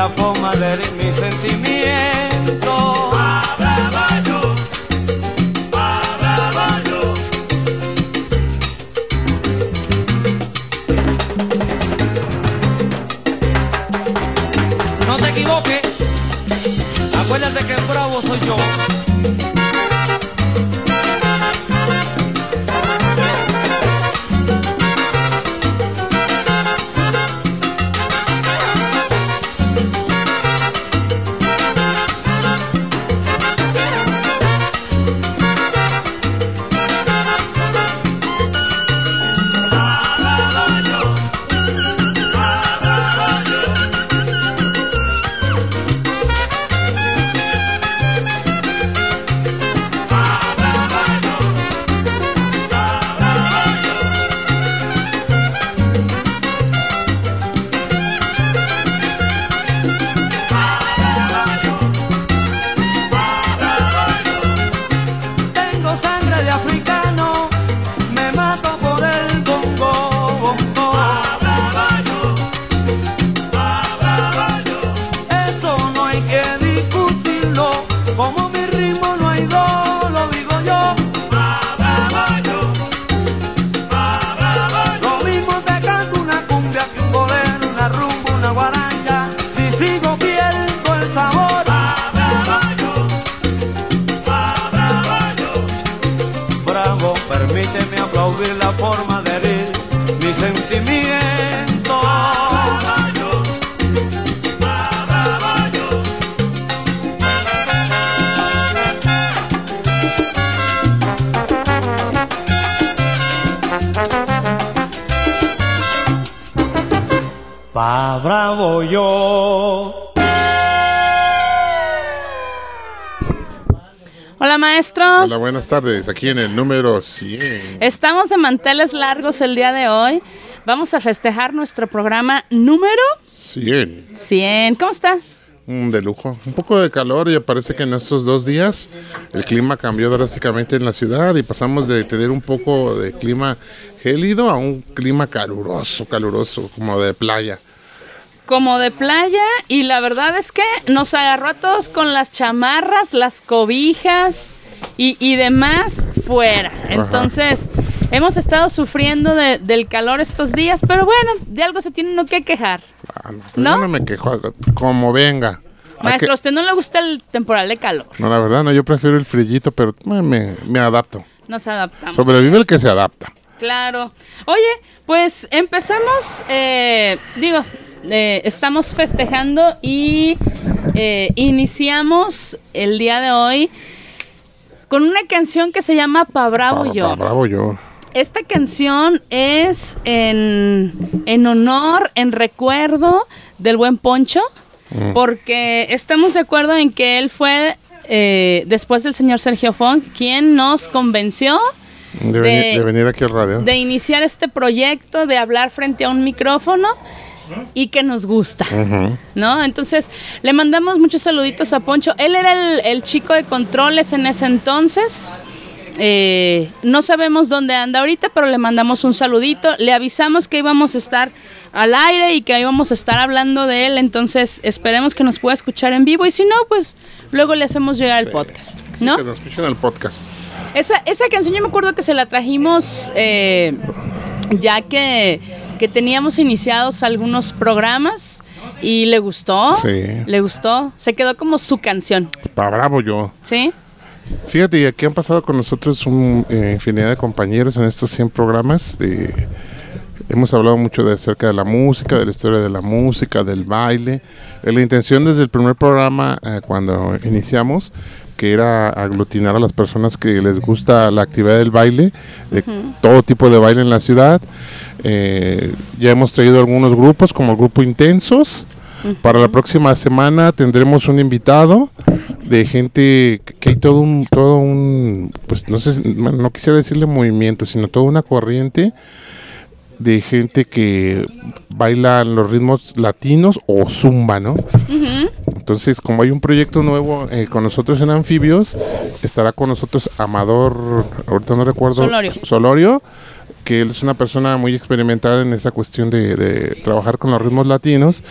La forma de herir mis sentimientos. No te equivoques, acuérdate que el bravo soy yo. Pa' bravo yo. Hola maestro, Hola, buenas tardes. Aquí en el número 100. estamos de manteles largos el día de hoy. Vamos a festejar nuestro programa número 100. 100. ¿Cómo está? Mm, de lujo. Un poco de calor y parece que en estos dos días el clima cambió drásticamente en la ciudad y pasamos de tener un poco de clima gélido a un clima caluroso, caluroso, como de playa. Como de playa y la verdad es que nos agarró a todos con las chamarras, las cobijas y, y demás fuera. Entonces, hemos estado sufriendo de- del calor estos días, pero bueno, de algo se tiene uno que quejar. Ah, no, ¿No? Yo no me quejo, como venga. Maestro, ¿a usted no le gusta el temporal de calor? no, la verdad, no, yo prefiero el frillito, pero me, me- me adapto. Nos adaptamos. Sobrevive el que se adapta. Claro. Oye, pues empezamos, eh, digo, eh, estamos festejando y eh, iniciamos el día de hoy con una canción que se llama Pa Bravo Pa- Yo. pa- bravo yo. Esta canción es en, en honor, en recuerdo del buen Poncho, Mm. porque estamos de acuerdo en que él fue, eh, después del señor Sergio Fong, quien nos convenció De, De- venir, de venir aquí al radio. de iniciar este proyecto, de hablar frente a un micrófono y que nos gusta. ¿No? Entonces, le mandamos muchos saluditos a Poncho. Él era el, el chico de controles en ese entonces. Eh, no sabemos dónde anda ahorita, pero le mandamos un saludito. Le avisamos que íbamos a estar al aire y que íbamos a estar hablando de él. Entonces, esperemos que nos pueda escuchar en vivo. Y si no, pues luego le hacemos llegar el podcast. ¿No? Que nos escuchen el podcast. Esa, esa canción yo me acuerdo que se la trajimos eh, ya que, que teníamos iniciados algunos programas y le gustó. Sí. Le gustó. Se quedó como su canción. Pa bravo yo. ¿Sí? Fíjate, y aquí han pasado con nosotros un, eh, infinidad de compañeros en estos 100 programas. de- hemos hablado mucho de acerca de la música, de la historia de la música, del baile. La intención desde el primer programa, eh, cuando iniciamos, que era aglutinar a las personas que les gusta la actividad del baile, de todo tipo de baile en la ciudad. Eh, ya hemos traído algunos grupos, como el grupo Intensos. Para la próxima semana tendremos un invitado de gente que- hay todo un todo un pues no sé no quisiera decirle movimiento sino toda una corriente de gente que baila los ritmos latinos o zumba no entonces como hay un proyecto nuevo eh, con nosotros en anfibios estará con nosotros Amador ahorita no recuerdo Solorio. Solorio que él es una persona muy experimentada en esa cuestión de, de trabajar con los ritmos latinos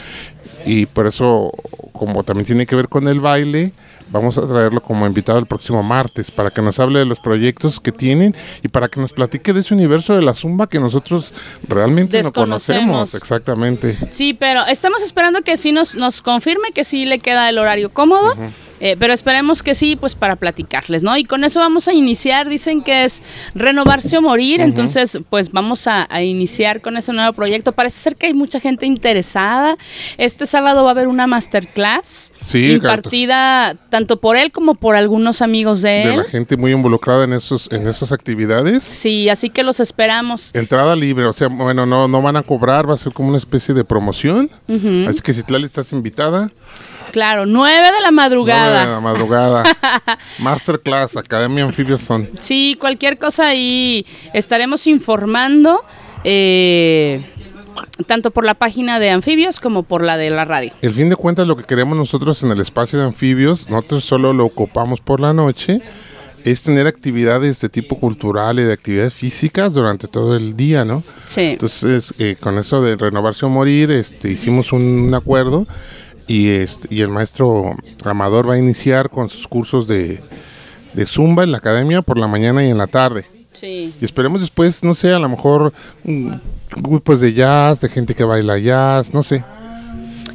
y por eso, como también tiene que ver con el baile, vamos a traerlo como invitado el próximo martes para que nos hable de los proyectos que tienen y para que nos platique de ese universo de la zumba que nosotros realmente no conocemos. Exactamente. Sí, pero estamos esperando que sí nos, nos confirme que sí le queda el horario cómodo. Eh, pero esperemos que sí, pues para platicarles, ¿no? Y con eso vamos a iniciar. Dicen que es renovarse o morir. Entonces, pues vamos a, a iniciar con ese nuevo proyecto. Parece ser que hay mucha gente interesada. Este sábado va a haber una masterclass Sí, impartida tanto por él como por algunos amigos de De él. la gente muy involucrada en esos en esas actividades. Sí, así que los esperamos. Entrada libre, o sea, bueno, no, no van a cobrar, va a ser como una especie de promoción. Así que si Tlali estás invitada, Claro, 9 de la nueve madrugada. de la madrugada. Masterclass, Academia Anfibios son. Sí, cualquier cosa ahí estaremos informando, eh, tanto por la página de Anfibios como por la de la radio. El fin de cuentas, lo que queremos nosotros en el espacio de anfibios, nosotros solo lo ocupamos por la noche, es tener actividades de tipo cultural y de actividades físicas durante todo el día, ¿no? Sí. Entonces, eh, con eso de renovarse o morir, este, hicimos un, un acuerdo y, este, y el maestro Amador va a iniciar con sus cursos de, de Zumba en la academia por la mañana y en la tarde. Sí. Y esperemos después, no sé, a lo mejor mm, grupos de jazz, de gente que baila jazz, no sé.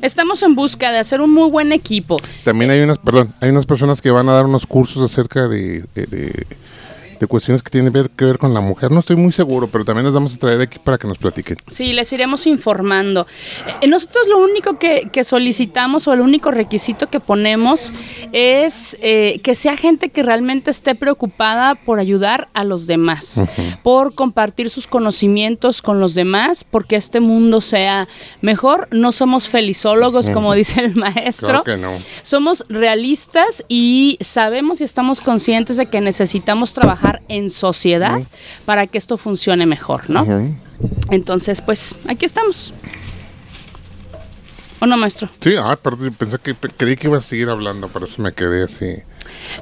Estamos en busca de hacer un muy buen equipo. También hay unas, perdón, hay unas personas que van a dar unos cursos acerca de, de, de- de cuestiones que tienen que ver con la mujer. No estoy muy seguro, pero también las vamos a traer aquí para que nos platiquen. Sí, les iremos informando. Eh, nosotros lo único que, que solicitamos o el único requisito que ponemos es eh, que sea gente que realmente esté preocupada por ayudar a los demás, por compartir sus conocimientos con los demás, porque este mundo sea mejor. No somos felizólogos, como dice el maestro. Claro que no. Somos realistas y sabemos y estamos conscientes de que necesitamos trabajar en sociedad para que esto funcione mejor, ¿no? Entonces, pues, aquí estamos. ¿O no, maestro? Sí, ah, perdón, pensé que creí que iba a seguir hablando, por eso me quedé así.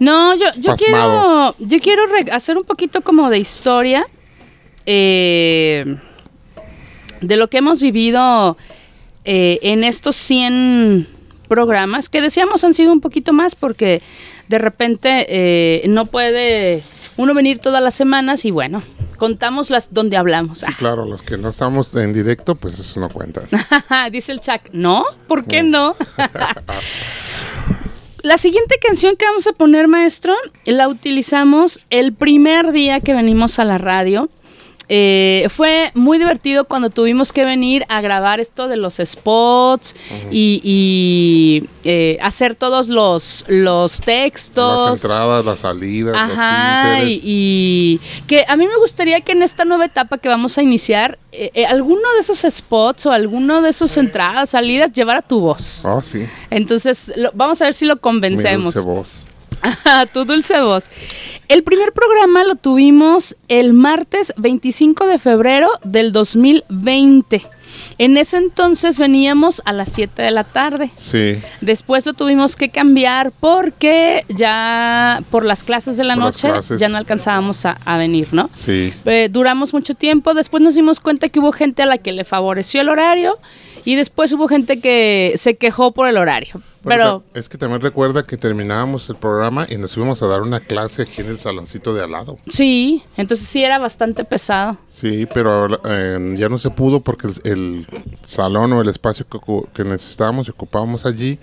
No, yo, yo quiero, yo quiero hacer un poquito como de historia eh, de lo que hemos vivido eh, en estos 100 programas, que decíamos han sido un poquito más porque de repente eh, no puede uno venir todas las semanas y bueno, contamos las donde hablamos. Sí, claro, los que no estamos en directo, pues eso no cuenta. Dice el Chuck, ¿no? ¿Por qué no? La siguiente canción que vamos a poner, maestro, la utilizamos el primer día que venimos a la radio. Eh, fue muy divertido cuando tuvimos que venir a grabar esto de los spots y, y, eh, hacer todos los, los textos. Las entradas, las salidas, Ajá, los y, y que a mí me gustaría que en esta nueva etapa que vamos a iniciar, eh, eh, alguno de esos spots o alguno de esos entradas, salidas, llevara tu voz. Ah, sí. Entonces, lo- vamos a ver si lo Mi convencemos. dulce voz. Tu dulce voz. El primer programa lo tuvimos el martes 25 de febrero del 2020. En ese entonces veníamos a las 7 de la tarde. Sí. Después lo tuvimos que cambiar porque ya por las clases de la Por noche ya no alcanzábamos a, a venir, ¿no? Sí. Eh, duramos mucho tiempo, después nos dimos cuenta que hubo gente a la que le favoreció el horario y después hubo gente que se quejó por el horario. Pero es que también recuerda que terminábamos el programa y nos íbamos a dar una clase aquí en el saloncito de al lado. sí, entonces sí era bastante pesado. Sí, pero eh, ya no se pudo porque el, el salón o el espacio que necesitábamos y ocupábamos allí,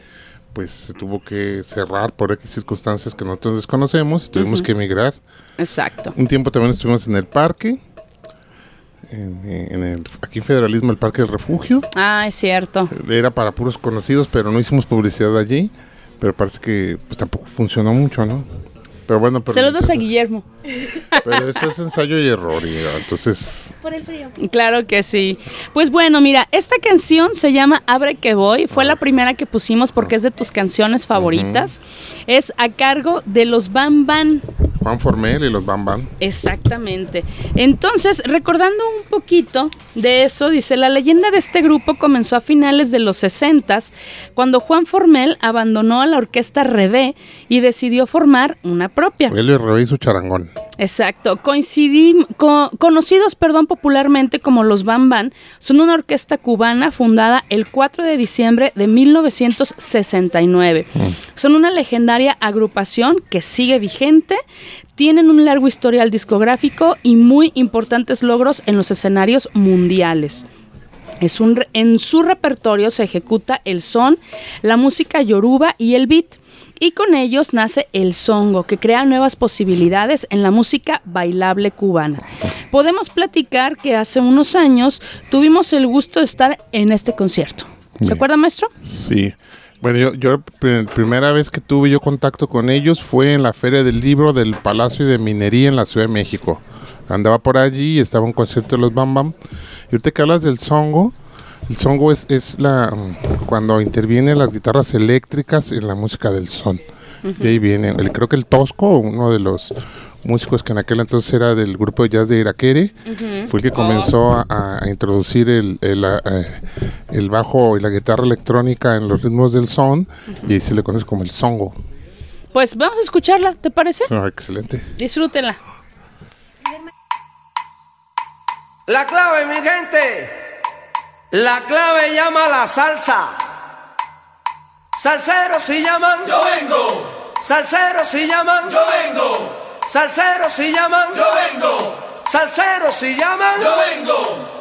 pues se tuvo que cerrar por X circunstancias que nosotros desconocemos y tuvimos que emigrar. Exacto. Un tiempo también estuvimos en el parque, en, eh, en el, aquí en Federalismo, el Parque del Refugio. Ah, es cierto. Era para puros conocidos, pero no hicimos publicidad allí. Pero parece que pues, tampoco funcionó mucho, ¿no? Pero bueno, pero, Saludos a Guillermo. pero eso es ensayo y error. Y, ah, entonces, Por el frío. Claro que sí. Pues bueno, mira, esta canción se llama Abre que voy. Fue la primera que pusimos porque es de tus canciones favoritas. Es a cargo de los Bam Bam. Juan Formel y los Bam Bam. Exactamente. Entonces, recordando un poquito de eso, dice, la leyenda de este grupo comenzó a finales de los 60 cuando Juan Formel abandonó a la orquesta Rebé y decidió formar una propia. Le Rey su charangón. Exacto. Coincidim- co- conocidos, perdón, popularmente como los Bam Bam, son una orquesta cubana fundada el 4 de diciembre de 1969. Son una legendaria agrupación que sigue vigente, tienen un largo historial discográfico y muy importantes logros en los escenarios mundiales. Es un, en su repertorio se ejecuta el son, la música yoruba y el beat. Y con ellos nace el songo, que crea nuevas posibilidades en la música bailable cubana. Podemos platicar que hace unos años tuvimos el gusto de estar en este concierto. ¿Se Bien. acuerda, maestro? Sí. Bueno, yo, yo la primera vez que tuve yo contacto con ellos fue en la Feria del Libro del Palacio de Minería en la Ciudad de México. Andaba por allí y estaba un concierto de los Bam Bam. Y ahorita que hablas del songo, el songo es, es la cuando intervienen las guitarras eléctricas en la música del son. Y ahí viene, el, creo que el Tosco, uno de los músicos que en aquel entonces era del grupo de jazz de Iraquere, fue el que comenzó a, a introducir el, el, eh, el bajo y la guitarra electrónica en los ritmos del son, y ahí se le conoce como el songo. Pues vamos a escucharla, ¿te parece? Ah, excelente. Disfrútenla. La clave, mi gente. La clave llama la salsa. Salseros si llaman. Yo vengo, Salseros si llaman. yo vengo, Salseros si llaman. yo vengo, Salseros si llaman. yo vengo.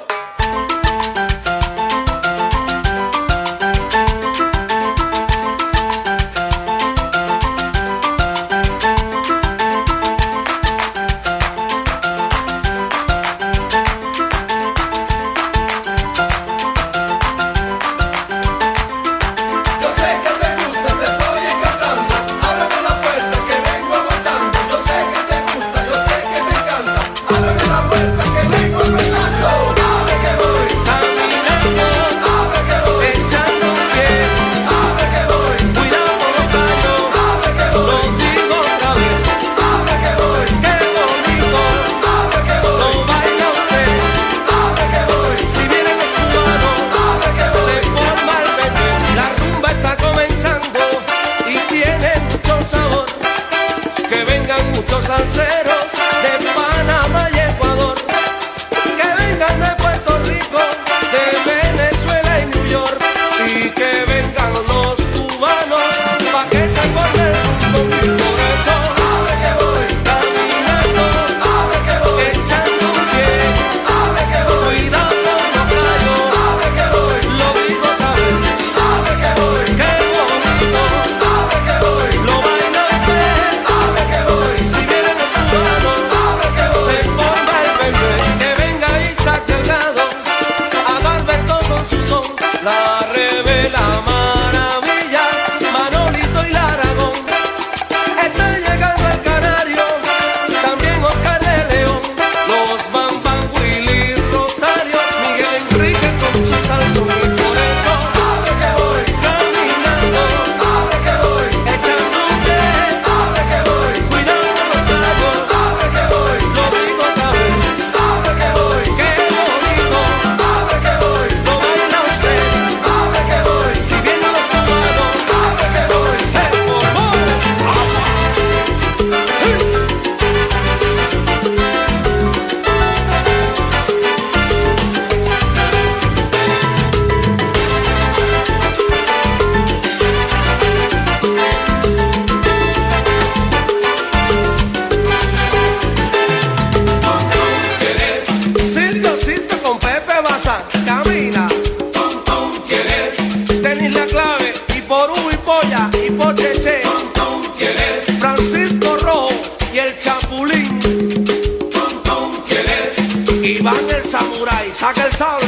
Saca el sable.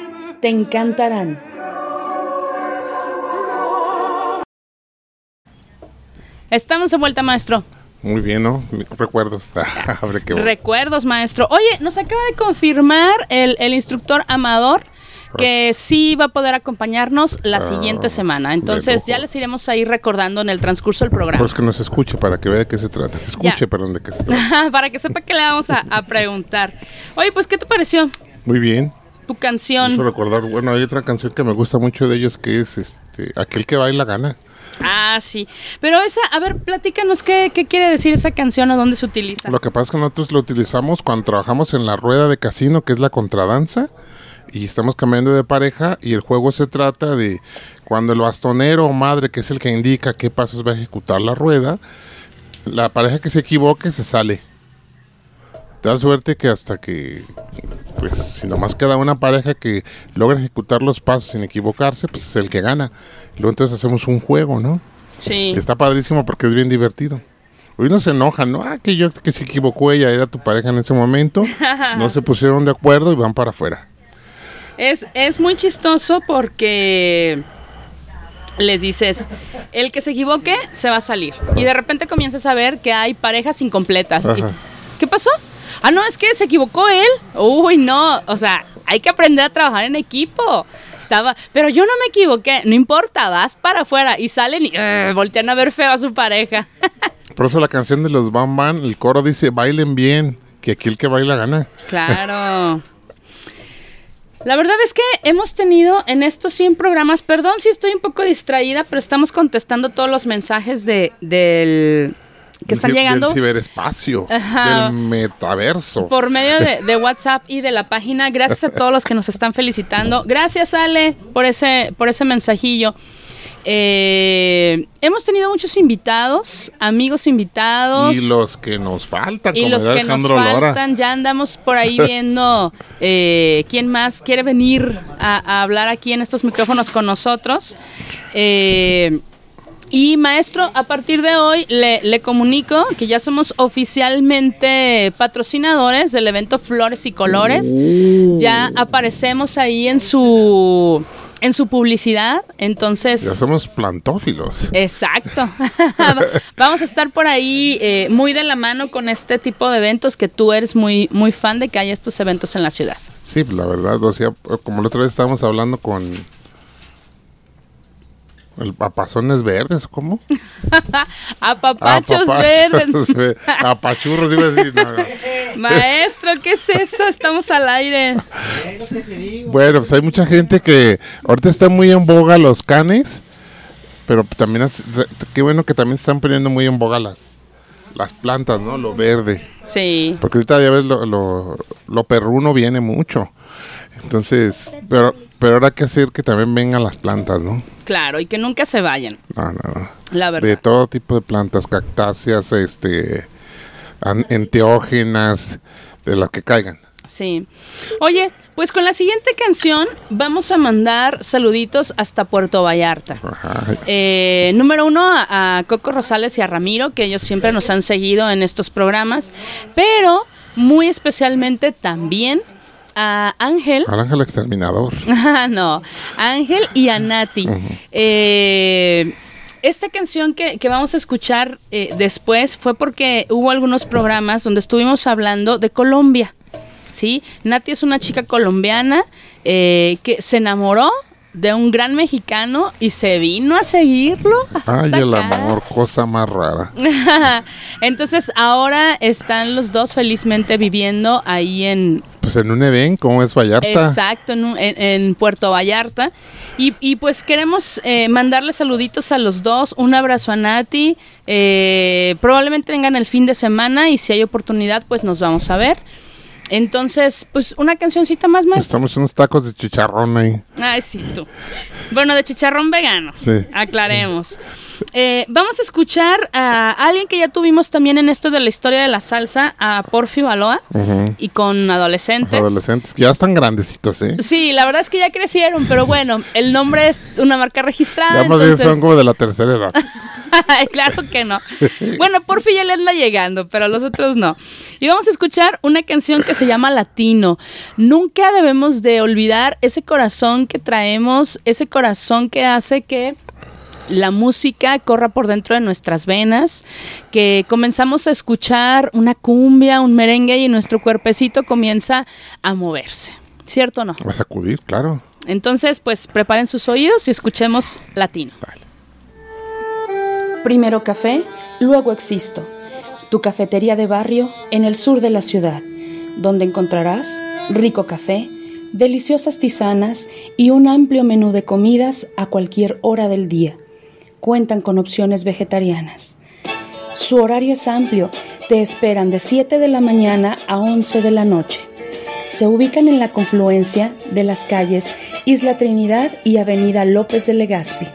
Te encantarán. Estamos de vuelta, maestro. Muy bien, ¿no? Recuerdos. Que Recuerdos, maestro. Oye, nos acaba de confirmar el, el instructor Amador que sí va a poder acompañarnos la Ah, siguiente semana. Entonces ya les iremos a ir recordando en el transcurso del programa. Pues que nos escuche para que vea de qué se trata. Que Escuche, Ya. perdón, de qué se trata. Para que sepa que le vamos a, a preguntar. Oye, pues, ¿qué te pareció Muy bien. Tu canción? recordar, bueno, hay otra canción que me gusta mucho de ellos que es este, Aquel que baila gana. Ah, sí. Pero esa, a ver, platícanos qué, qué quiere decir esa canción o dónde se utiliza. Lo que pasa es que nosotros lo utilizamos cuando trabajamos en la rueda de casino, que es la contradanza, y estamos cambiando de pareja, y el juego se trata de cuando el bastonero o madre, que es el que indica qué pasos va a ejecutar la rueda, la pareja que se equivoque se sale. Da suerte que hasta que, pues, si nomás queda una pareja que logra ejecutar los pasos sin equivocarse, pues es el que gana. Luego entonces hacemos un juego, ¿no? Sí. Está padrísimo porque es bien divertido. Hoy no se enojan, ¿no? Ah, que yo que se equivocó ella, era tu pareja en ese momento. No se pusieron de acuerdo y van para afuera. Es, es muy chistoso porque les dices, el que se equivoque se va a salir. Y de repente comienzas a ver que hay parejas incompletas. Y-. ¿Qué pasó? Ah, no, es que se equivocó él. Uy, no. O sea, hay que aprender a trabajar en equipo. Estaba, pero yo no me equivoqué. No importa, vas para afuera. Y salen y eh, voltean a ver feo a su pareja. Por eso la canción de los Bam Bam, el coro dice, bailen bien, que aquí el que baila gana. Claro. La verdad es que hemos tenido en estos 100 programas, perdón si estoy un poco distraída, pero estamos contestando todos los mensajes de, del que están llegando Del ciberespacio, Ajá. del metaverso. por medio de, de WhatsApp y de la página. Gracias a todos los que nos están felicitando. Gracias, Ale, por ese, por ese mensajillo. Eh, hemos tenido muchos invitados, amigos invitados. Y los que nos faltan, Y como los que nos Lora. faltan, ya andamos por ahí viendo eh, quién más quiere venir a, a hablar aquí en estos micrófonos con nosotros. Eh, y maestro, a partir de hoy le, le comunico que ya somos oficialmente patrocinadores del evento Flores y Colores. Uh. Ya aparecemos ahí en su en su publicidad. Entonces, Ya somos plantófilos. Exacto. Vamos a estar por ahí eh, muy de la mano con este tipo de eventos que tú eres muy, muy fan de que haya estos eventos en la ciudad. Sí, la verdad, o sea, como la otra vez estábamos hablando con el papazones verdes, ¿cómo? Apapachos Ah, verdes. Apachurros, iba a decir. no, no. Maestro, ¿qué es eso? Estamos al aire. Bueno, pues hay mucha gente que ahorita está muy en boga los canes, pero también, es- qué bueno que también se están poniendo muy en boga las, las plantas, ¿no? Lo verde. Sí. Porque ahorita ya ves, lo, lo, lo perruno viene mucho. Entonces, pero, pero ahora hay que hacer que también vengan las plantas, ¿no? Claro, y que nunca se vayan, No, no, no. la De verdad. todo tipo de plantas, cactáceas, este, enteógenas, de las que caigan. Sí. Oye, pues con la siguiente canción vamos a mandar saluditos hasta Puerto Vallarta. Eh, número uno, a, a Coco Rosales y a Ramiro, que ellos siempre nos han seguido en estos programas, pero muy especialmente también a Ángel. Al ángel exterminador. Ah, no, Ángel y a Nati. Eh, esta canción que, que vamos a escuchar eh, después fue porque hubo algunos programas donde estuvimos hablando de Colombia. ¿sí? Nati es una chica colombiana eh, que se enamoró de un gran mexicano y se vino a seguirlo. hasta Ay, el acá. amor, cosa más rara. Entonces ahora están los dos felizmente viviendo ahí en, Pues en un evento, como es Vallarta? Exacto, en, un- en- en Puerto Vallarta. Y, y, pues queremos eh, mandarle saluditos a los dos, un abrazo a Nati. eh, probablemente vengan el fin de semana y si hay oportunidad, pues nos vamos a ver. Entonces, pues una cancioncita más más. Estamos unos tacos de chicharrón ahí. Ay, sí, tú. Bueno, de chicharrón vegano. Sí. Aclaremos. Eh, vamos a escuchar a alguien que ya tuvimos también en esto de la historia de la salsa, a Porfi Baloa, y con adolescentes. Adolescentes que ya están grandecitos, ¿eh? Sí, la verdad es que ya crecieron, pero bueno, el nombre es una marca registrada. Ya más bien son como de la tercera edad. claro que no. Bueno, por fin ya le anda llegando, pero los otros no. Y vamos a escuchar una canción que se llama Latino. Nunca debemos de olvidar ese corazón que traemos, ese corazón que hace que la música corra por dentro de nuestras venas, que comenzamos a escuchar una cumbia, un merengue y nuestro cuerpecito comienza a moverse. ¿Cierto o no? A sacudir, claro. Entonces, pues preparen sus oídos y escuchemos latino. Primero café, luego existo. Tu cafetería de barrio en el sur de la ciudad, donde encontrarás rico café, deliciosas tisanas y un amplio menú de comidas a cualquier hora del día. Cuentan con opciones vegetarianas. Su horario es amplio, te esperan de 7 de la mañana a 11 de la noche. Se ubican en la confluencia de las calles Isla Trinidad y Avenida López de Legazpi.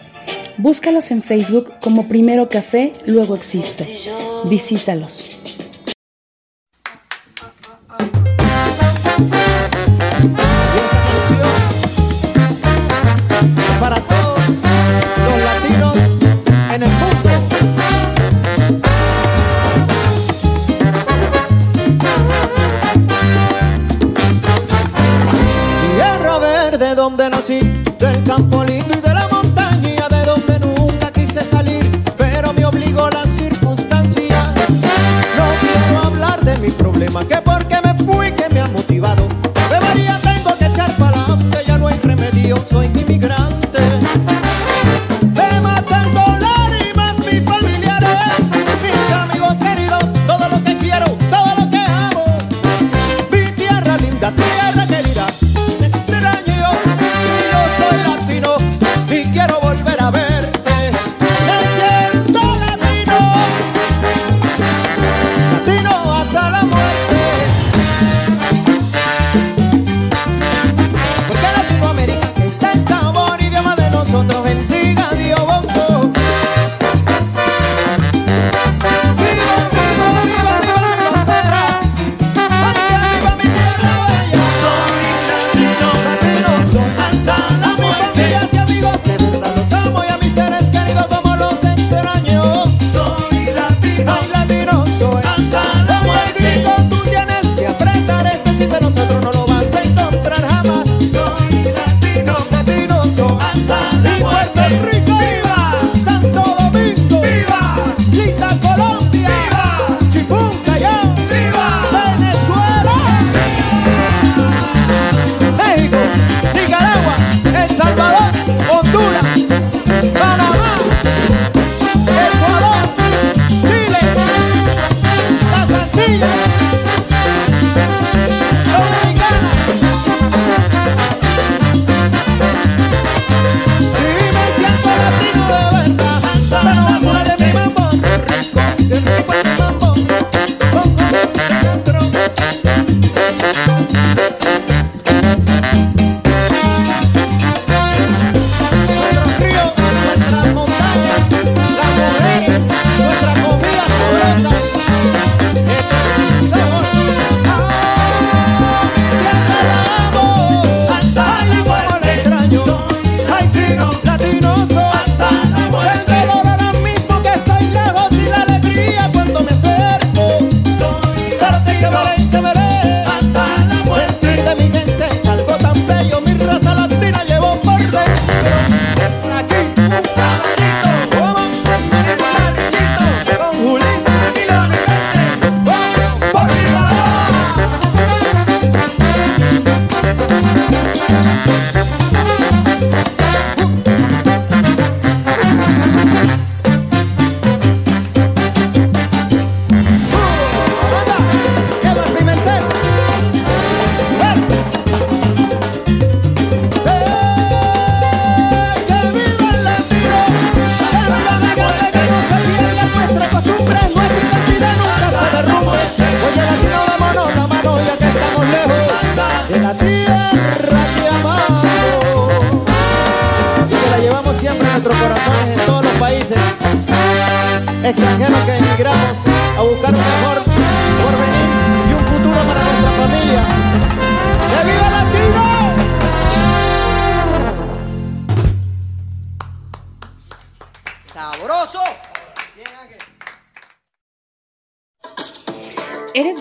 Búscalos en Facebook como Primero Café, luego Existo. Visítalos. Donde nací, del campo lindo y de la montaña, de donde nunca quise salir, pero me obligó la circunstancia. No quiero hablar de mi problema, que porque me fui que me ha motivado. De María tengo que echar para adelante, ya no hay remedio, soy inmigrante.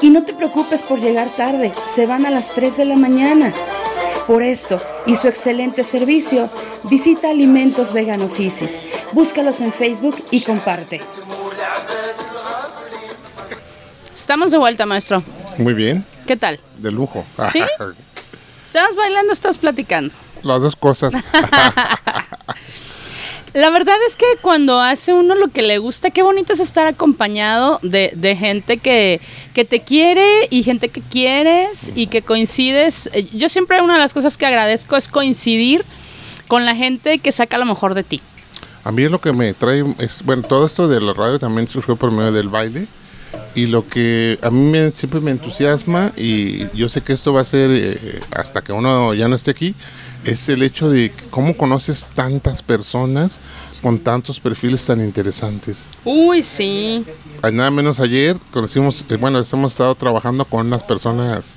Y no te preocupes por llegar tarde, se van a las 3 de la mañana. Por esto y su excelente servicio, visita Alimentos Veganos Isis. Búscalos en Facebook y comparte. Estamos de vuelta, maestro. Muy bien, ¿Qué tal? de lujo. ¿Sí? ¿Estabas bailando o estás platicando? Las dos cosas. La verdad es que cuando hace uno lo que le gusta, qué bonito es estar acompañado de, de gente que, que te quiere y gente que quieres y que coincides. Eh, Yo siempre una de las cosas que agradezco es coincidir con la gente que saca lo mejor de ti. A mí lo que me trae es, bueno, todo esto de la radio también surgió por medio del baile. Y lo que a mí siempre me entusiasma, y yo sé que esto va a ser eh, hasta que uno ya no esté aquí, es el hecho de que cómo conoces tantas personas con tantos perfiles tan interesantes. Uy, sí. Nada menos ayer conocimos, eh, bueno, hemos estado trabajando con unas personas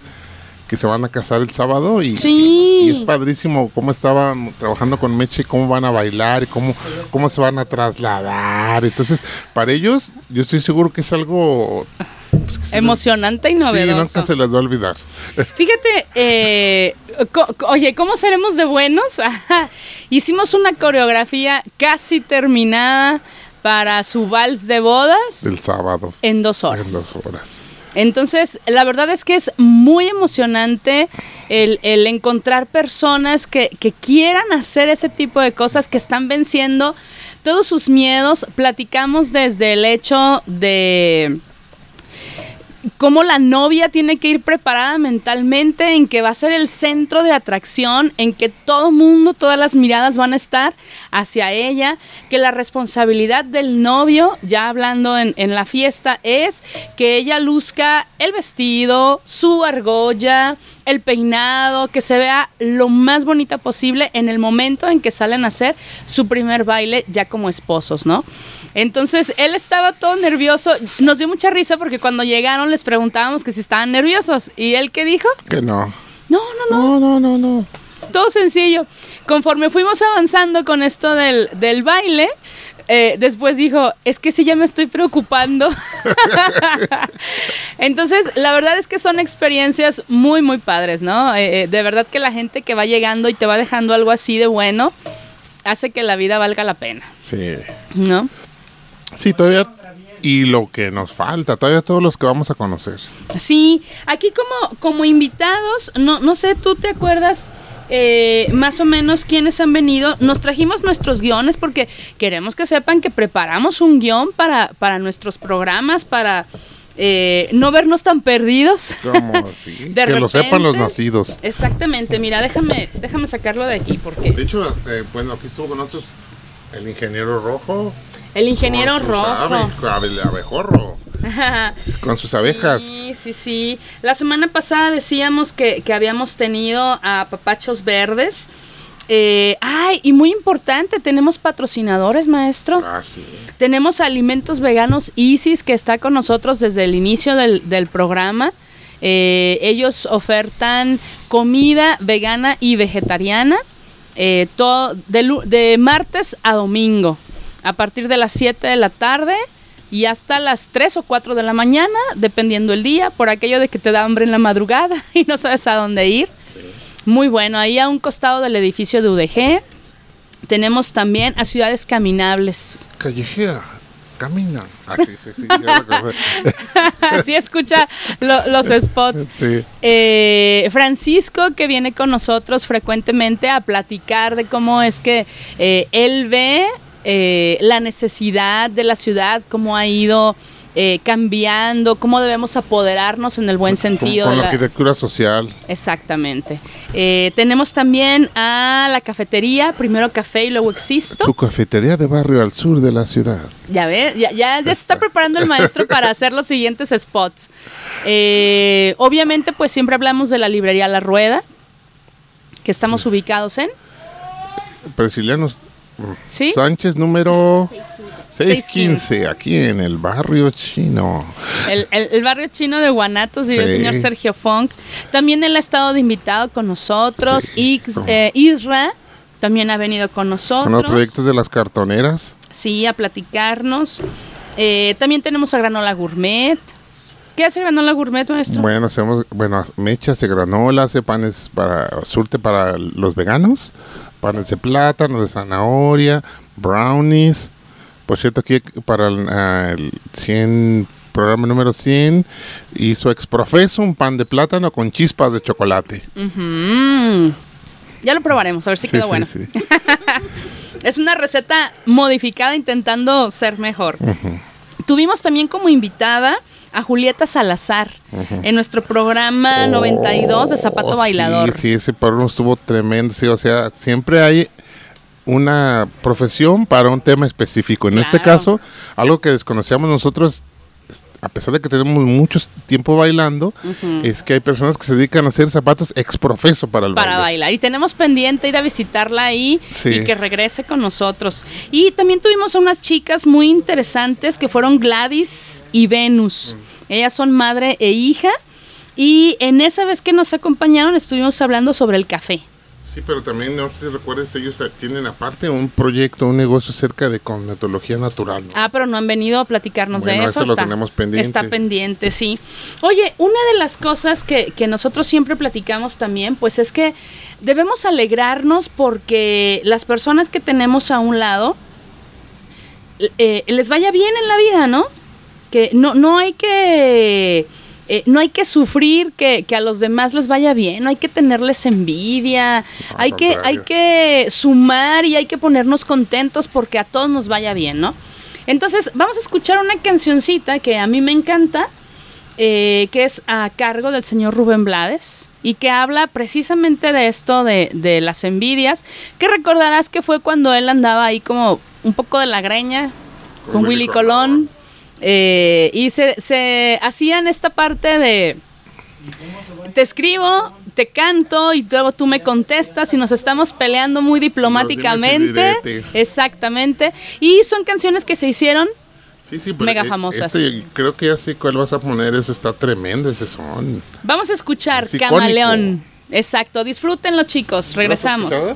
que se van a casar el sábado y, Sí. y es padrísimo cómo estaban trabajando con Meche, cómo van a bailar y cómo, cómo se van a trasladar. Entonces, para ellos, yo estoy seguro que es algo pues, que se les- Emocionante y Sí, novedoso. nunca se les va a olvidar. Fíjate, eh, oye, ¿cómo seremos de buenos? Ajá. Hicimos una coreografía casi terminada para su vals de bodas El sábado. en dos horas. En dos horas. Entonces, la verdad es que es muy emocionante el, el encontrar personas que, que quieran hacer ese tipo de cosas, que están venciendo todos sus miedos. Platicamos desde el hecho de cómo la novia tiene que ir preparada mentalmente, en que va a ser el centro de atracción, en que todo mundo, todas las miradas van a estar hacia ella, que la responsabilidad del novio, ya hablando en, la fiesta, es que ella luzca el vestido, su argolla, el peinado, que se vea lo más bonita posible en el momento en que salen a hacer su primer baile ya como esposos, ¿no? Entonces él estaba todo nervioso, nos dio mucha risa porque cuando llegaron les preguntábamos que si estaban nerviosos y él qué dijo, Que no. no, no, no, No, no, no, no. todo sencillo. Conforme fuimos avanzando con esto del, del baile, eh, después dijo, es que sí ya me estoy preocupando. Entonces, la verdad es que son experiencias muy, muy padres, ¿no? Eh, eh, de verdad que la gente que va llegando y te va dejando algo así de bueno, hace que la vida valga la pena, Sí. ¿no? Sí, todavía. Y lo que nos falta, todavía todos los que vamos a conocer. Sí, aquí como, como invitados, no, no sé, ¿tú te acuerdas eh, más o menos quiénes han venido? Nos trajimos nuestros guiones porque queremos que sepan que preparamos un guion para, para nuestros programas, para eh, no vernos tan perdidos. Como, sí, De que lo sepan los nacidos. Exactamente, mira, déjame, déjame sacarlo de aquí porque De hecho, eh, bueno, aquí estuvo con nosotros el ingeniero rojo. El ingeniero rojo. abejorro. Con sus abejas. Sí, sí, sí. La semana pasada decíamos que, que habíamos tenido a papachos verdes. Eh, ay, y muy importante, tenemos patrocinadores, maestro. Ah, sí. Tenemos Alimentos Veganos Isis, que está con nosotros desde el inicio del, del programa. Eh, ellos ofertan comida vegana y vegetariana eh, todo, de, de martes a domingo, a partir de las 7 de la tarde y hasta las 3 o 4 de la mañana, dependiendo el día, por aquello de que te da hambre en la madrugada y no sabes a dónde ir. Muy bueno, ahí a un costado del edificio de UDG. Tenemos también a Ciudades Caminables. Callejea, camina. Ah, sí, sí. Así escucha lo- los spots. sí. Eh, Francisco, que viene con nosotros frecuentemente a platicar de cómo es que eh, él ve eh, la necesidad de la ciudad, cómo ha ido eh, cambiando, cómo debemos apoderarnos en el buen sentido. Con de la arquitectura social. Exactamente. Eh, tenemos también a la cafetería, primero café y luego existo. Su cafetería de barrio al sur de la ciudad. Ya ves, ya, ya, ya se está preparando el maestro para hacer los siguientes spots. Eh, obviamente, pues siempre hablamos de la librería La Rueda, que estamos ubicados en. Presilianos ¿Sí? Sánchez número 615, 615, aquí en el barrio chino. El, el- el barrio chino de Guanatos y el señor Sergio Funk. También él ha estado de invitado con nosotros. Sí. Ix- eh, Isra también ha venido con Con nosotros. los proyectos de las cartoneras. Sí, a platicarnos. Eh, también tenemos a Granola Gourmet. ¿Qué hace Granola Gourmet, maestro? Bueno, hacemos, bueno, mechas de granola, hace panes para, surte para los veganos, panes de plátano, de zanahoria, brownies. Por cierto, aquí para el, ah, el 100, programa número 100, hizo exprofeso un pan de plátano con chispas de chocolate. Ya lo probaremos, a ver si Sí, quedó sí, bueno. sí. Es una receta modificada intentando ser mejor. Tuvimos también como invitada a Julieta Salazar en nuestro programa 92 de Zapato Oh, Bailador. Sí, sí, ese programa estuvo tremendo. Sí, o sea, siempre hay una profesión para un tema específico. En este caso, algo que desconocíamos nosotros, a pesar de que tenemos mucho tiempo bailando, es que hay personas que se dedican a hacer zapatos exprofeso para el para baile. bailar. Y tenemos pendiente ir a visitarla ahí Sí. y que regrese con nosotros. Y también tuvimos a unas chicas muy interesantes que fueron Gladys y Venus. Ellas son madre e hija. Y en esa vez que nos acompañaron estuvimos hablando sobre el café. Sí, pero también, no sé si recuerdes, ellos tienen aparte un proyecto, un negocio cerca de cosmetología natural. ¿no? Ah, pero no han venido a platicarnos Bueno, de eso. eso lo está, tenemos pendiente. Está pendiente, sí. Oye, una de las cosas que, que nosotros siempre platicamos también, pues es que debemos alegrarnos porque las personas que tenemos a un lado eh, les vaya bien en la vida, ¿no? Que no, no hay que... eh, no hay que sufrir que, que a los demás les vaya bien, no hay que tenerles envidia, hay que, hay que sumar y hay que ponernos contentos porque a todos nos vaya bien, ¿no? Entonces, vamos a escuchar una cancioncita que a mí me encanta, eh, que es a cargo del señor Rubén Blades y que habla precisamente de esto de, de las envidias, que recordarás que fue cuando él andaba ahí como un poco de la greña con, Con Willy Willy Colón. Colón. Eh, y se, se hacían esta parte de te escribo, te canto y luego tú me contestas y nos estamos peleando muy diplomáticamente. Exactamente. Y son canciones que se hicieron Sí, sí, pero Mega eh, famosas. Este, creo que ya sé cuál vas a poner, ese está tremendo ese son. Vamos a escuchar Es. Camaleón. Exacto, disfrútenlo chicos, regresamos. ¿Lo has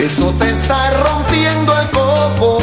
Eso te está rompiendo el coco.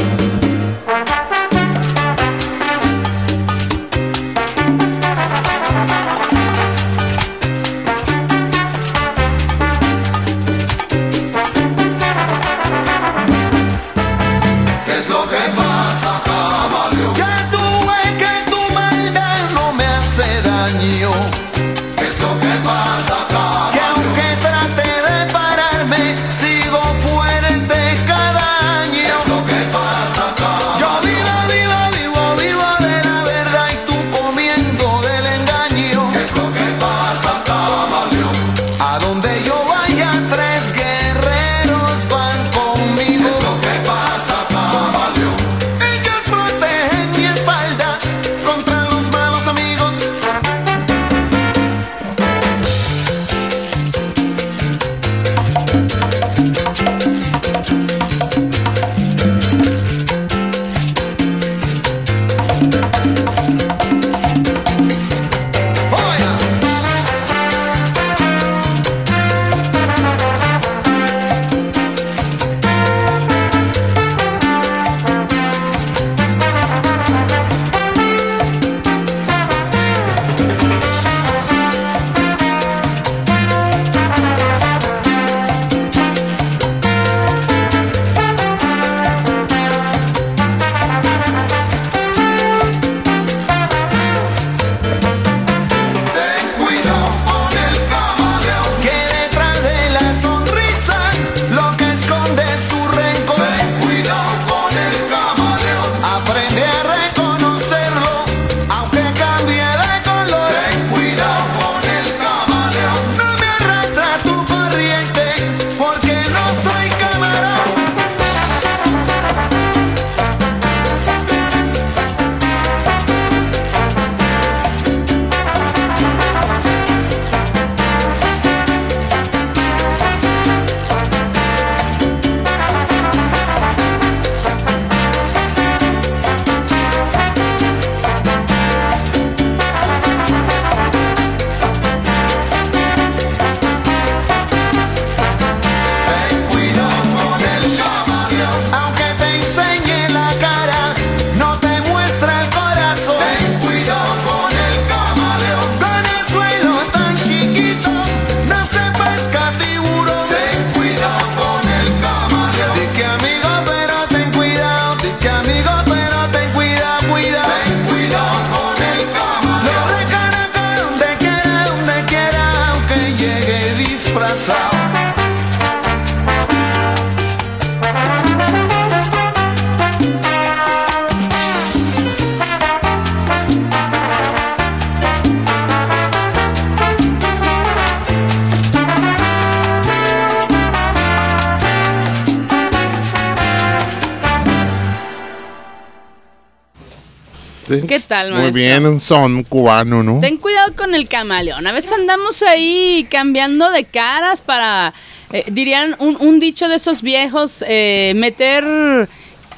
¿Qué tal, Muy maestro? bien, un son cubano, ¿no? Ten cuidado con el camaleón. A veces andamos ahí cambiando de caras para, eh, dirían un, un dicho de esos viejos, eh, meter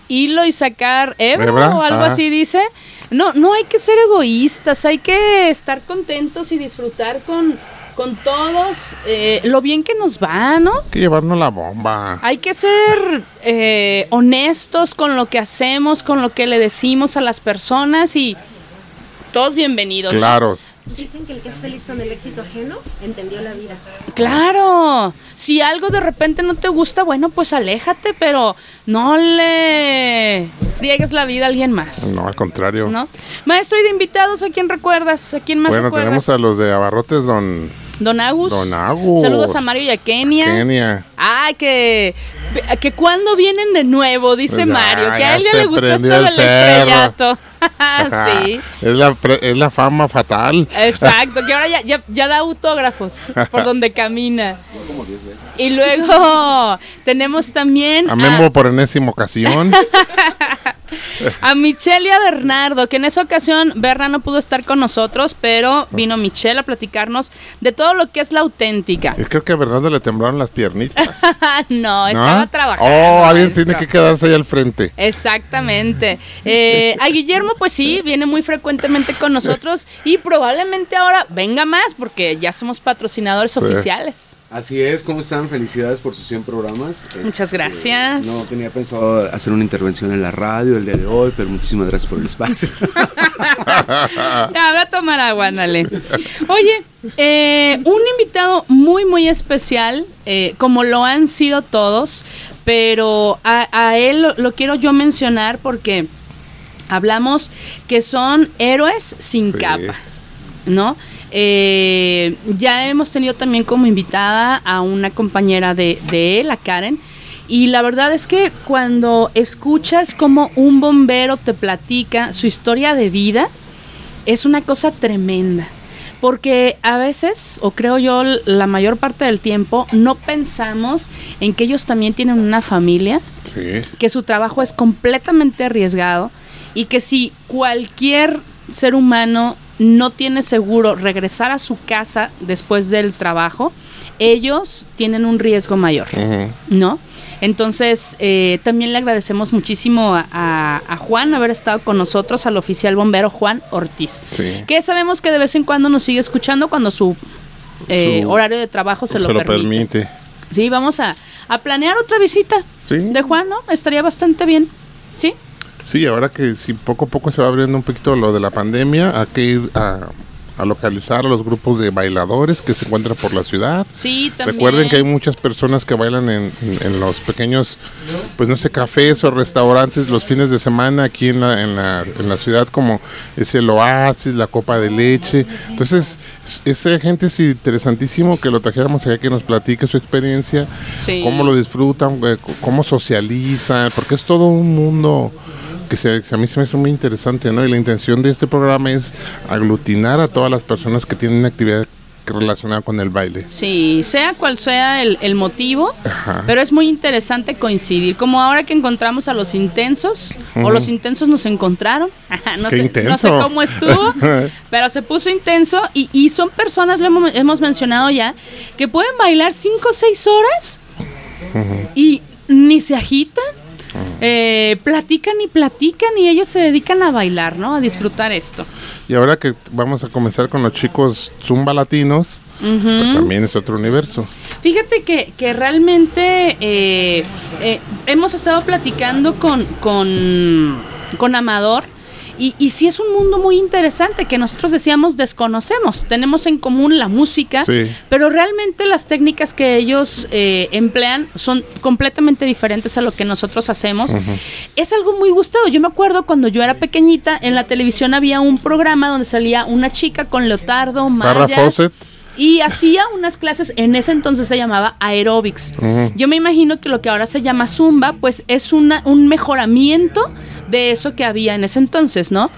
hilo y sacar hebra ¿Hebra? o algo Ah. así dice. No, no hay que ser egoístas, hay que estar contentos y disfrutar con, con todos eh, lo bien que nos va, ¿no? Hay que llevarnos la bomba. Hay que ser eh, honestos con lo que hacemos, con lo que le decimos a las personas y todos bienvenidos. ¿no? Claros. Dicen que el que es feliz con el éxito ajeno entendió la vida. Claro, si algo de repente no te gusta, bueno, pues aléjate, pero no le friegues la vida a alguien más. No, al contrario. ¿No? Maestro, y de invitados, ¿a quién recuerdas? ¿A quién más Bueno, recuerdas? tenemos a los de Abarrotes, don Don Agus. Don Agus. Saludos a Mario y a Kenia. Kenia. Ay, que, que cuando vienen de nuevo, dice Pues ya, Mario, que a él ya le gustó esto del estrellato. sí. Es la, es la fama fatal. Exacto, que ahora ya, ya, ya da autógrafos por donde camina. Y luego tenemos también A Memo por enésima ocasión. A Michelle y a Bernardo, que en esa ocasión Berna no pudo estar con nosotros, pero vino Michelle a platicarnos de todo lo que es la auténtica. Yo creo que a Bernardo le temblaron las piernitas. no, ¿no? estaba trabajando. Oh, alguien tiene que quedarse ahí al frente. Exactamente. Eh, a Guillermo, pues sí, viene muy frecuentemente con nosotros y probablemente ahora venga más porque ya somos patrocinadores Sí. oficiales. Así es, ¿cómo están? Felicidades por sus 100 programas. Muchas Este, gracias. No tenía pensado hacer una intervención en la radio el día de hoy, pero muchísimas gracias por el espacio. Ya, voy a tomar agua, ándale. Oye, eh, un invitado muy, muy especial, eh, como lo han sido todos, pero a, a él lo, lo quiero yo mencionar porque hablamos que son héroes sin Sí. capa, ¿no? Eh, ya hemos tenido también como invitada a una compañera de, de él, a Karen, y la verdad es que cuando escuchas como un bombero te platica su historia de vida, es una cosa tremenda. Porque a veces, o creo yo la mayor parte del tiempo, no pensamos en que ellos también tienen una familia, Sí. que su trabajo es completamente arriesgado y que si cualquier ser humano no tiene seguro regresar a su casa después del trabajo, ellos tienen un riesgo mayor. ¿no? Entonces, eh, también le agradecemos muchísimo a, a- a Juan haber estado con nosotros, al oficial bombero Juan Ortiz, Sí. que sabemos que de vez en cuando nos sigue escuchando cuando su, eh, Su- horario de trabajo se, lo, permite. Sí, vamos a, a planear otra visita Sí. de Juan, ¿no? Estaría bastante bien, ¿sí? Sí, ahora que si poco a poco se va abriendo un poquito lo de la pandemia, hay que ir a, a localizar a los grupos de bailadores que se encuentran por la ciudad. Sí, también. Recuerden que hay muchas personas que bailan en, en- en los pequeños, pues no sé, cafés o restaurantes los fines de semana aquí en la, en la, en la ciudad, como es el Oasis, la Copa de Leche. Entonces, es- esa gente es interesantísimo que lo trajéramos acá, que nos platique su experiencia, Sí. cómo lo disfrutan, eh, cómo socializan, porque es todo un mundo que se- a mí se me hace muy interesante, ¿no? Y la intención de este programa es aglutinar a todas las personas que tienen una actividad relacionada con el baile. Sí, sea cual sea el, el motivo, Ajá. pero es muy interesante coincidir. Como ahora que encontramos a los intensos, o los intensos nos encontraron. no, ¡Qué sé, no intenso! sé cómo estuvo, pero se puso intenso. Y, y son personas, lo hemos, hemos mencionado ya, que pueden bailar 5 o 6 horas y ni se agitan. Eh, platican y platican y ellos se dedican a bailar, ¿no? A disfrutar esto. Y ahora que vamos a comenzar con los chicos zumba latinos, pues también es otro universo. Fíjate que, que realmente eh, eh, hemos estado platicando con, con, con Amador y, y sí es un mundo muy interesante que nosotros decíamos desconocemos. Tenemos en común la música, Sí. pero realmente las técnicas que ellos eh, emplean son completamente diferentes a lo que nosotros hacemos. Es algo muy gustado. Yo me acuerdo cuando yo era pequeñita, en la televisión había un programa donde salía una chica con leotardo, mallas, Fawcett. Y hacía unas clases, en ese entonces se llamaba aerobics. Yo me imagino que lo que ahora se llama zumba, pues es una, un mejoramiento de eso que había en ese entonces, ¿no?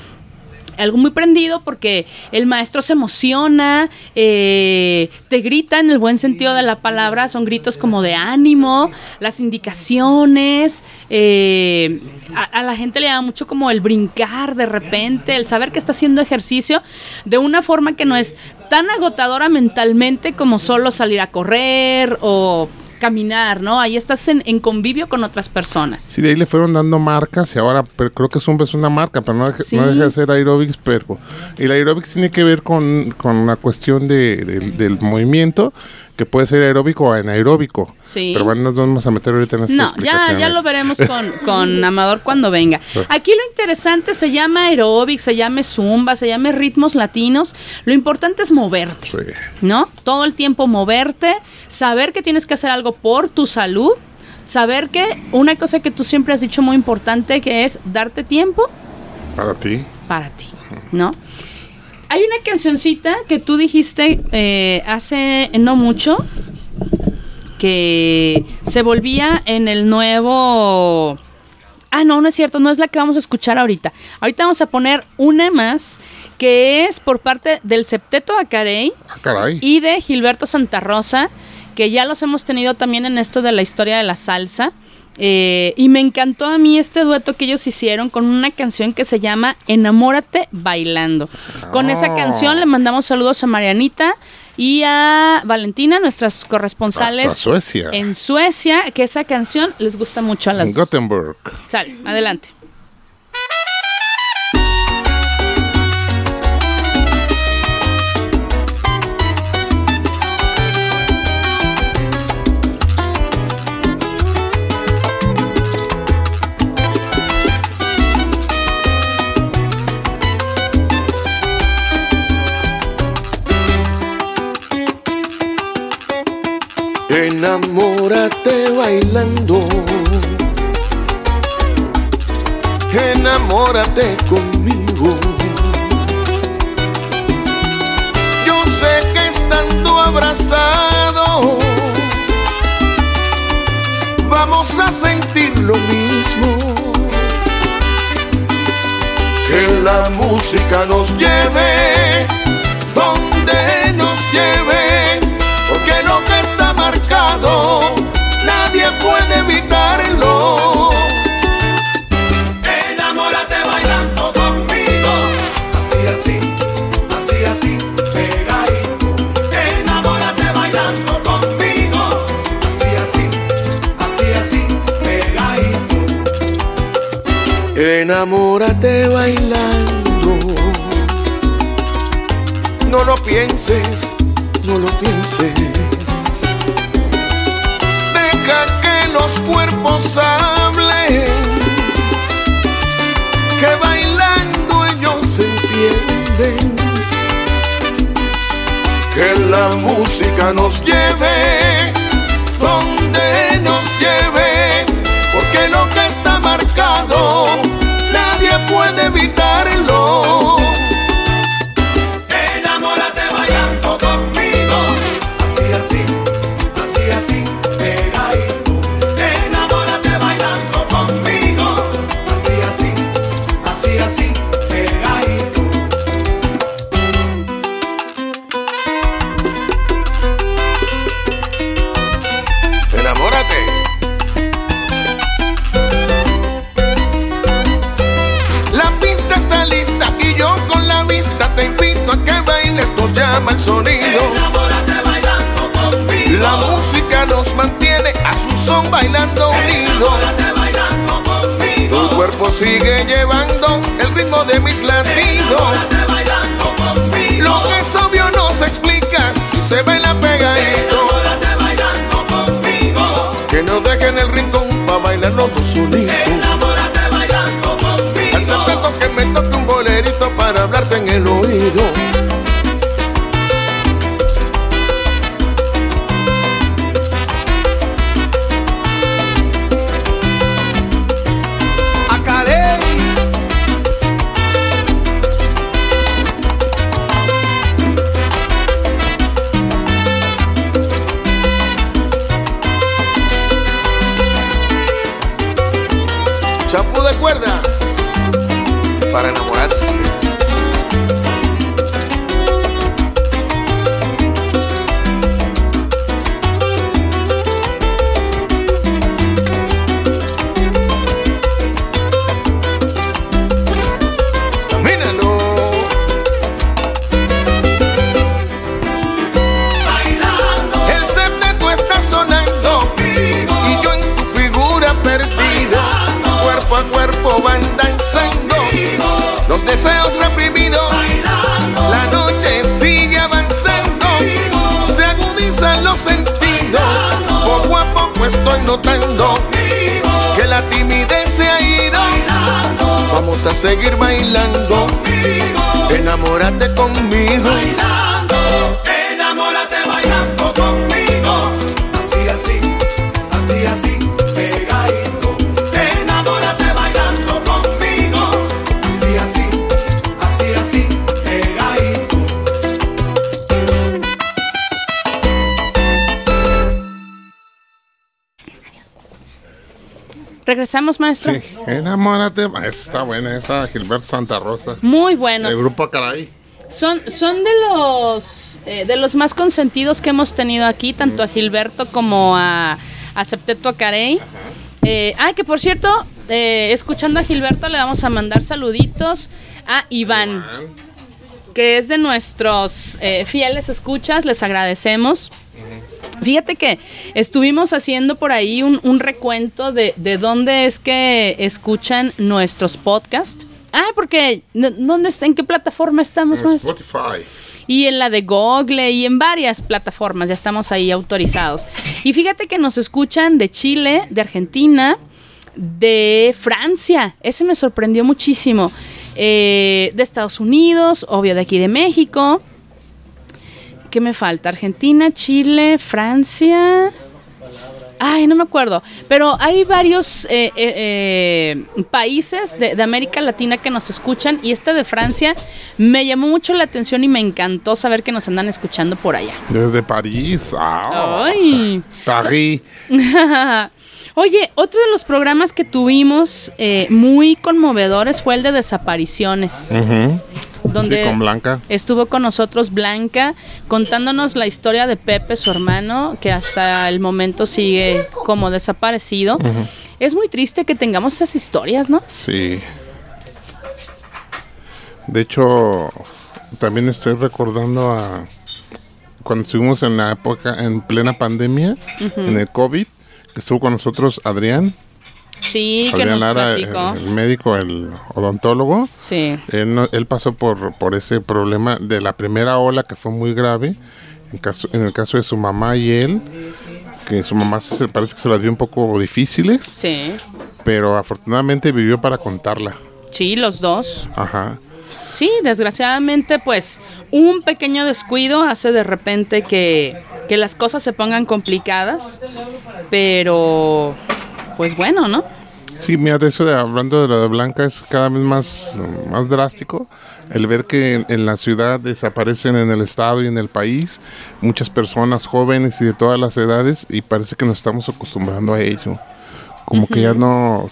Algo muy prendido porque el maestro se emociona, eh, te grita en el buen sentido de la palabra, son gritos como de ánimo, las indicaciones, eh, a, a la gente le da mucho como el brincar de repente, el saber que está haciendo ejercicio de una forma que no es tan agotadora mentalmente como solo salir a correr o caminar, ¿no? Ahí estás en, en convivio con otras personas. Sí, de ahí le fueron dando marcas y ahora pero creo que Zumba es una marca, pero no deja, Sí. no deja de ser aerobics, pero el aerobics tiene que ver con, con una cuestión de, del- del movimiento que puede ser aeróbico o anaeróbico. Sí. Pero bueno, nos vamos a meter ahorita en esas No, ya, ya lo veremos con, con Amador cuando venga. Aquí lo interesante se llama aeróbic, se llama zumba, se llama ritmos latinos. Lo importante es moverte, Sí. ¿no? Todo el tiempo moverte, saber que tienes que hacer algo por tu salud, saber que una cosa que tú siempre has dicho muy importante que es darte tiempo Para ti. para ti, ¿no? Hay una cancioncita que tú dijiste eh, hace no mucho que se volvía en el nuevo... Ah, no, no es cierto, no es la que vamos a escuchar ahorita. Ahorita vamos a poner una más que es por parte del Septeto Acarey Ah, caray. y de Gilberto Santa Rosa, que ya los hemos tenido también en esto de la historia de la salsa. Eh, y me encantó a mí este dueto que ellos hicieron con una canción que se llama Enamórate Bailando. Con esa Oh. canción le mandamos saludos a Marianita y a Valentina, nuestras corresponsales Hasta Suecia. en Suecia, que esa canción les gusta mucho a las En. Gothenburg. Sale, adelante. Enamórate bailando. Enamórate conmigo. Yo sé que estando abrazados vamos a sentir lo mismo. Que la música nos lleve Enamórate bailando. No lo pienses, no lo pienses. Deja que los cuerpos hablen. Que bailando ellos entienden. Que la música nos lleve sigue llevando el ritmo de mis latidos. Lo que es obvio no se explica si se baila pegadito. De cuerdas para enamorarse. Regresamos, maestro. Sí, enamórate. Está buena esa, Gilberto Santa Rosa. Muy bueno. El grupo Caray. Son, son de los eh, de los más consentidos que hemos tenido aquí, tanto a Gilberto como a, a Septeto Acarey. Eh, ah, que por cierto, eh, escuchando a Gilberto, le vamos a mandar saluditos a Iván, que es de nuestros eh, fieles escuchas, les agradecemos. Fíjate que estuvimos haciendo por ahí un, un recuento de, de dónde es que escuchan nuestros podcasts. Ah, porque ¿no- ¿dónde, ¿en qué plataforma estamos, En? Spotify. y en la de Google y en varias plataformas, ya estamos ahí autorizados. Y fíjate que nos escuchan de Chile, de Argentina, de Francia, ese me sorprendió muchísimo, Eh, de Estados Unidos, obvio de aquí de México. ¿Qué me falta? Argentina, Chile, Francia. Ay, no me acuerdo. Pero hay varios eh, eh, eh, países de, de América Latina que nos escuchan y este de Francia me llamó mucho la atención y me encantó saber que nos andan escuchando por allá. Desde París. Ay. París. Oye, otro de los programas que tuvimos muy conmovedores fue el de desapariciones. Ujú. Donde Sí, con Blanca. Estuvo con nosotros Blanca contándonos la historia de Pepe, su hermano, que hasta el momento sigue como desaparecido. Es muy triste que tengamos esas historias, ¿no? Sí. De hecho, también estoy recordando a cuando estuvimos en la época, en plena pandemia, en el COVID, que estuvo con nosotros Adrián. Sí, que nos Lara, el, médico, el odontólogo. Sí. Él, no- él pasó por, por ese problema de la primera ola que fue muy grave. En, caso, en el caso de su mamá y él, que su mamá se, parece que se las vio un poco difíciles, Sí, pero afortunadamente vivió para contarla. sí, los dos. Ajá. Sí, desgraciadamente, pues un pequeño descuido hace de repente que, que las cosas se pongan complicadas, pero pues bueno, ¿no? Sí, mira, de eso de hablando de lo de Blanca es cada vez más, más drástico el ver que en, en la ciudad desaparecen en el estado y en el país muchas personas jóvenes y de todas las edades y parece que nos estamos acostumbrando a ello. Como que ya no,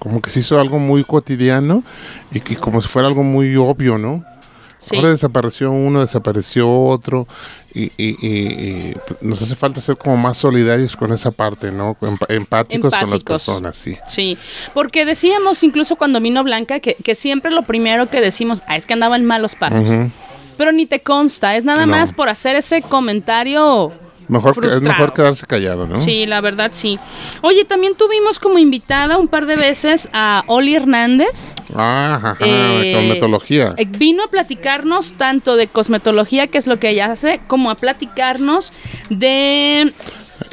como que se hizo algo muy cotidiano y que como si fuera algo muy obvio, ¿no? Sí. Ahora desapareció uno, desapareció otro y, y- y- y, nos hace falta ser como más solidarios con esa parte, ¿no? Emp- empáticos, con las personas, sí. Sí, porque decíamos incluso cuando vino Blanca que, que siempre lo primero que decimos, ah, es que andaba en malos pasos. Pero ni te consta, es nada No. más por hacer ese comentario. Mejor es mejor quedarse callado, ¿no? Sí, la verdad sí. Oye, también tuvimos como invitada un par de veces a Oli Hernández. Ah, ajá, Eh, cosmetología. Eh, Vino a platicarnos tanto de cosmetología, que es lo que ella hace, como a platicarnos de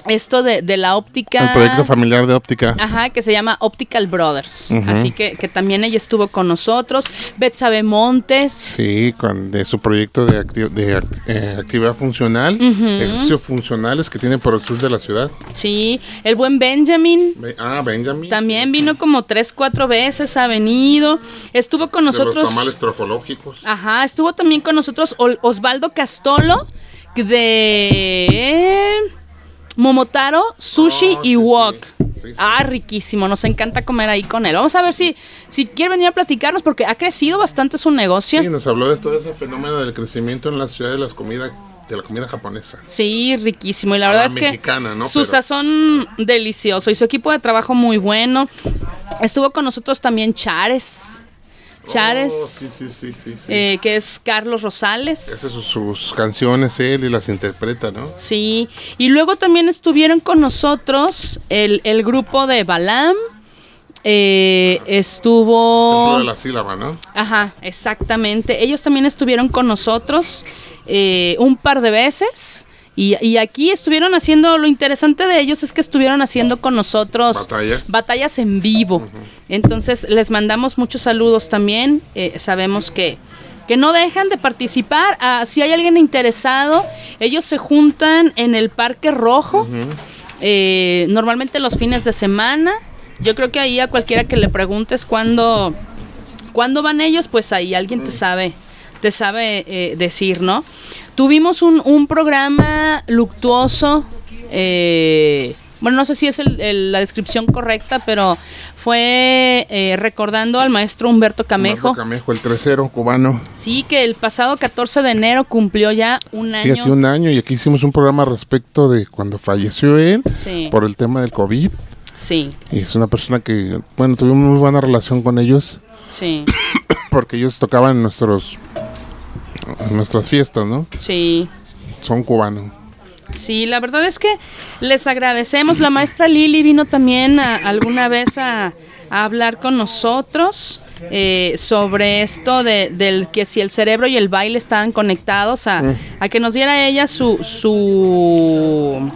esto de, de la óptica. El proyecto familiar de óptica. Ajá, que se llama Optical Brothers. Así que, que también ella estuvo con nosotros. Betsabe Montes. Sí, con, de su proyecto de, acti- de act- eh, actividad funcional, ejercicios funcionales que tiene por el sur de la ciudad. Sí, el buen Benjamin. Be- ah, Benjamin. También vino como tres, cuatro veces, ha venido. Estuvo con De los nosotros. tamales trofológicos. Ajá, estuvo también con nosotros Osvaldo Castolo de Momotaro, Sushi y Wok. Ah, riquísimo, nos encanta comer ahí con él. Vamos a ver si, si quiere venir a platicarnos porque ha crecido bastante su negocio. Sí, nos habló de todo ese fenómeno del crecimiento en la ciudad de las comidas, de la comida japonesa. Sí, riquísimo. Y la verdad la es que mexicana, ¿no? su Pero- sazón delicioso y su equipo de trabajo muy bueno. Estuvo con nosotros también Chares. Chares, Oh, sí, sí, sí, sí. sí. eh, que es Carlos Rosales. Hace sus, sus canciones él y las interpreta, ¿no? Sí, y luego también estuvieron con nosotros el, el grupo de Balam. eh, estuvo... Dentro de la sílaba, ¿no? Ajá, exactamente. Ellos también estuvieron con nosotros eh, un par de veces. Y, y aquí estuvieron haciendo, lo interesante de ellos es que estuvieron haciendo con nosotros Batallas. batallas en vivo. Entonces les mandamos muchos saludos también. Eh, sabemos que, que no dejan de participar. Ah, si hay alguien interesado, ellos se juntan en el Parque Rojo. eh, normalmente los fines de semana. Yo creo que ahí a cualquiera que le preguntes cuándo, cuándo van ellos, pues ahí alguien te sabe, te sabe eh, decir, ¿no? Tuvimos un, un programa luctuoso. eh, bueno, no sé si es el- el- la descripción correcta, pero fue eh, recordando al maestro Humberto Camejo. Marco Camejo, el tercero cubano. Sí, que el pasado 14 de enero cumplió ya un año. Fíjate, un año y aquí hicimos un programa respecto de cuando falleció él Sí. por el tema del COVID. Sí, Y es una persona que, bueno, tuvimos muy buena relación con ellos sí, porque ellos tocaban nuestros nuestras fiestas, ¿no? sí. Son cubanos. Sí, la verdad es que les agradecemos. La maestra Lili vino también a- alguna vez a, a hablar con nosotros eh, sobre esto de, del que si el cerebro y el baile estaban conectados, a, a que nos diera ella su, su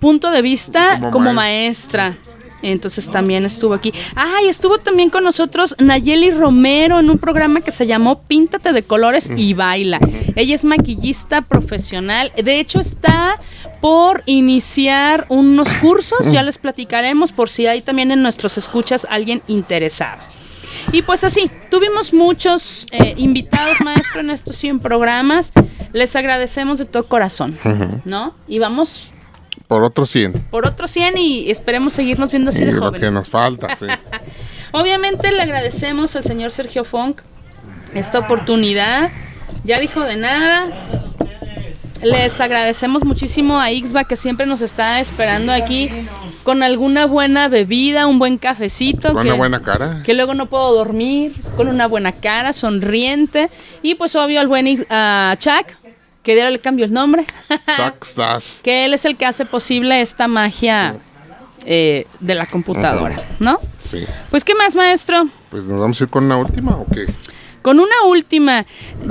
punto de vista Como como, maestra. maestra. Entonces también estuvo aquí. Ah, y estuvo también con nosotros Nayeli Romero en un programa que se llamó Píntate de colores y baila. Ella es maquillista profesional. De hecho, está por iniciar unos cursos. Ya les platicaremos por si hay también en nuestros escuchas alguien interesado. Y pues así, tuvimos muchos eh, invitados, maestro, en estos 100 programas. Les agradecemos de todo corazón, ¿no? Y vamos Por otros 100. por otros 100 y esperemos seguirnos viendo así Y de lo jóvenes. que nos falta, sí. Obviamente le agradecemos al señor Sergio Funk esta oportunidad. Ya dijo de nada. Les agradecemos muchísimo a Ixba que siempre nos está esperando aquí con alguna buena bebida, un buen cafecito. Con que, una buena cara. que luego no puedo dormir, con una buena cara, sonriente. Y pues obvio al buen a Chuck, que diera le cambio el nombre. Que él es el que hace posible esta magia eh, de la computadora, ¿no? Sí. Pues, ¿qué más, maestro? Pues nos vamos a ir con una última o qué? Con una última,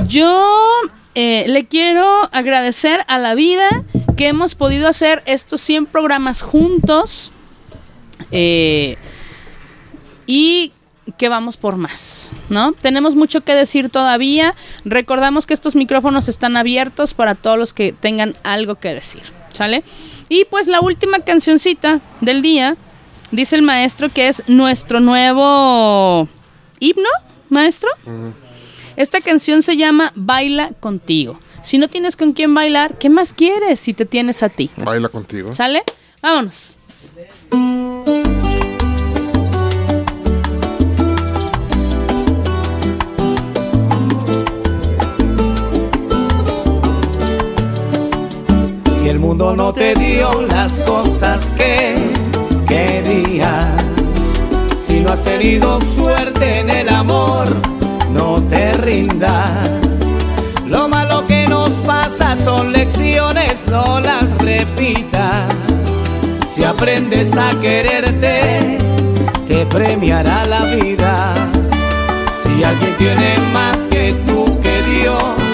yo eh, le quiero agradecer a la vida que hemos podido hacer estos 100 programas juntos eh, y que vamos por más, ¿no? Tenemos mucho que decir todavía. Recordamos que estos micrófonos están abiertos para todos los que tengan algo que decir, ¿sale? Y pues la última cancioncita del día, dice el maestro que es nuestro nuevo himno, maestro. Esta canción se llama Baila contigo. Si no tienes con quién bailar, ¿qué más quieres si te tienes a ti? Baila contigo. ¿Sale? Vámonos. El mundo no te dio las cosas que querías, si no has tenido suerte en el amor, no te rindas. Lo malo que nos pasa son lecciones, no las repitas. Si aprendes a quererte, te premiará la vida. Si alguien tiene más que tú, que Dios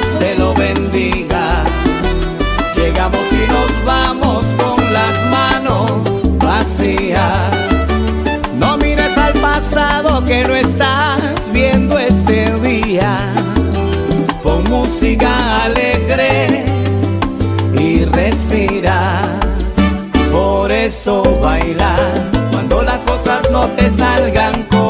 eso baila cuando las cosas no te salgan como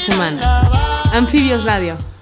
semana. Radio.